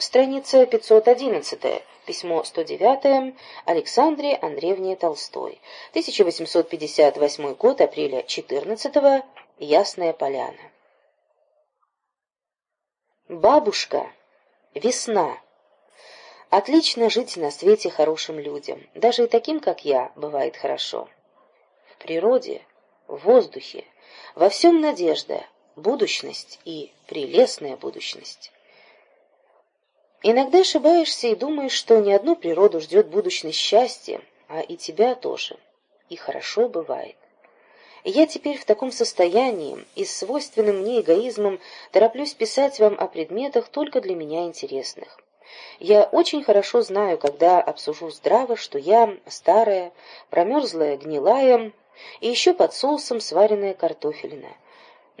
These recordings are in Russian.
Страница 511, письмо 109 Александре Андреевне Толстой. 1858 год, апреля 14 -го, Ясная Поляна. Бабушка. Весна. Отлично жить на свете хорошим людям. Даже и таким, как я, бывает хорошо. В природе, в воздухе, во всем надежда, будущность и прелестная будущность. Иногда ошибаешься и думаешь, что не одну природу ждет будущность счастья, а и тебя тоже. И хорошо бывает. я теперь в таком состоянии и свойственным мне эгоизмом тороплюсь писать вам о предметах только для меня интересных. Я очень хорошо знаю, когда обсужу здраво, что я старая, промерзлая, гнилая и еще под соусом сваренная картофелина,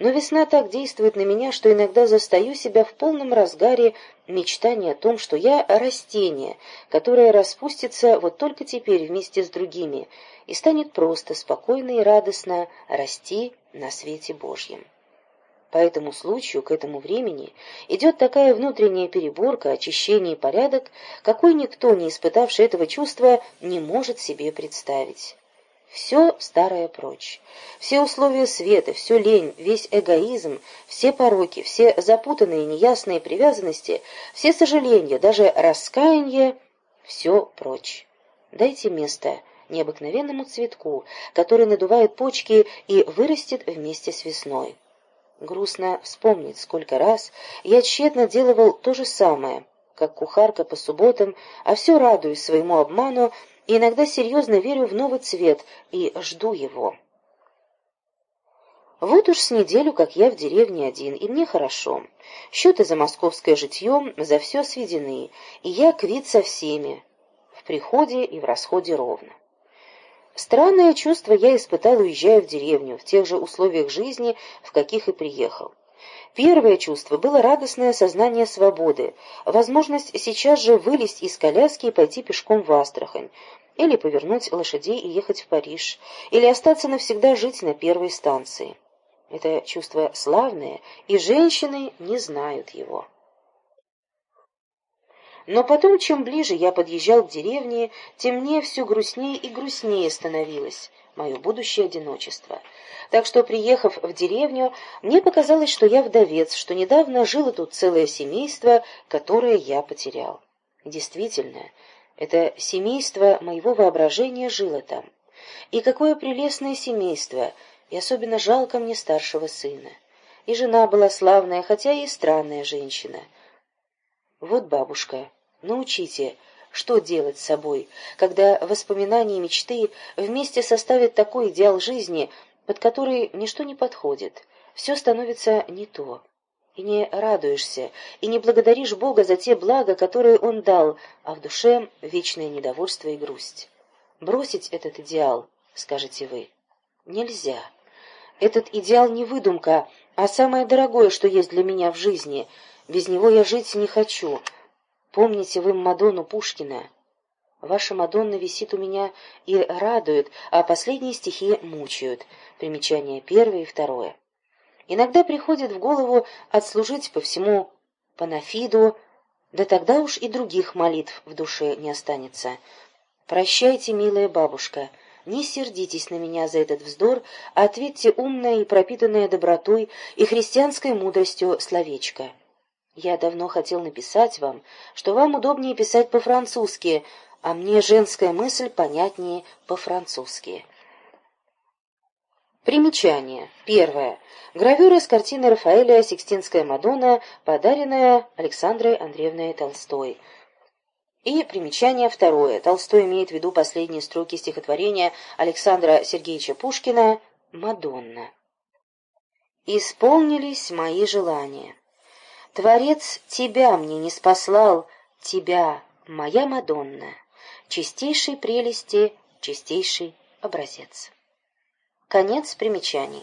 но весна так действует на меня, что иногда застаю себя в полном разгаре мечтания о том, что я растение, которое распустится вот только теперь вместе с другими и станет просто, спокойно и радостно расти на свете Божьем. По этому случаю, к этому времени, идет такая внутренняя переборка, очищение и порядок, какой никто, не испытавший этого чувства, не может себе представить. Все старое прочь. Все условия света, всю лень, весь эгоизм, все пороки, все запутанные неясные привязанности, все сожаления, даже раскаяние — все прочь. Дайте место необыкновенному цветку, который надувает почки и вырастет вместе с весной. Грустно вспомнить, сколько раз я тщетно делал то же самое, как кухарка по субботам, а все радуюсь своему обману и иногда серьезно верю в новый цвет и жду его. Вот уж с неделю, как я в деревне один, и мне хорошо. Счеты за московское житье за все сведены, и я квит со всеми, в приходе и в расходе ровно. Странное чувство я испытал, уезжая в деревню, в тех же условиях жизни, в каких и приехал. Первое чувство было радостное сознание свободы, возможность сейчас же вылезть из коляски и пойти пешком в Астрахань, или повернуть лошадей и ехать в Париж, или остаться навсегда жить на первой станции. Это чувство славное, и женщины не знают его. Но потом, чем ближе я подъезжал к деревне, тем мне все грустнее и грустнее становилось мое будущее одиночество. Так что, приехав в деревню, мне показалось, что я вдовец, что недавно жило тут целое семейство, которое я потерял. Действительно, это семейство моего воображения жило там. И какое прелестное семейство, и особенно жалко мне старшего сына. И жена была славная, хотя и странная женщина. Вот бабушка, научите, что делать с собой, когда воспоминания и мечты вместе составят такой идеал жизни, под который ничто не подходит, все становится не то и не радуешься, и не благодаришь Бога за те блага, которые Он дал, а в душе вечное недовольство и грусть. Бросить этот идеал, скажете вы, нельзя. Этот идеал не выдумка, а самое дорогое, что есть для меня в жизни. Без него я жить не хочу. Помните вы Мадонну Пушкина? Ваша Мадонна висит у меня и радует, а последние стихи мучают. Примечание первое и второе. Иногда приходит в голову отслужить по всему панафиду, да тогда уж и других молитв в душе не останется. Прощайте, милая бабушка, не сердитесь на меня за этот вздор, а ответьте умное и пропитанное добротой и христианской мудростью словечко. Я давно хотел написать вам, что вам удобнее писать по-французски, а мне женская мысль понятнее по-французски. Примечание. Первое. Гравюра с картины Рафаэля «Сикстинская Мадонна», подаренная Александрой Андреевной Толстой. И примечание второе. Толстой имеет в виду последние строки стихотворения Александра Сергеевича Пушкина «Мадонна». «Исполнились мои желания. Творец тебя мне не спаслал, тебя, моя Мадонна, чистейшей прелести, чистейший образец». Конец примечаний.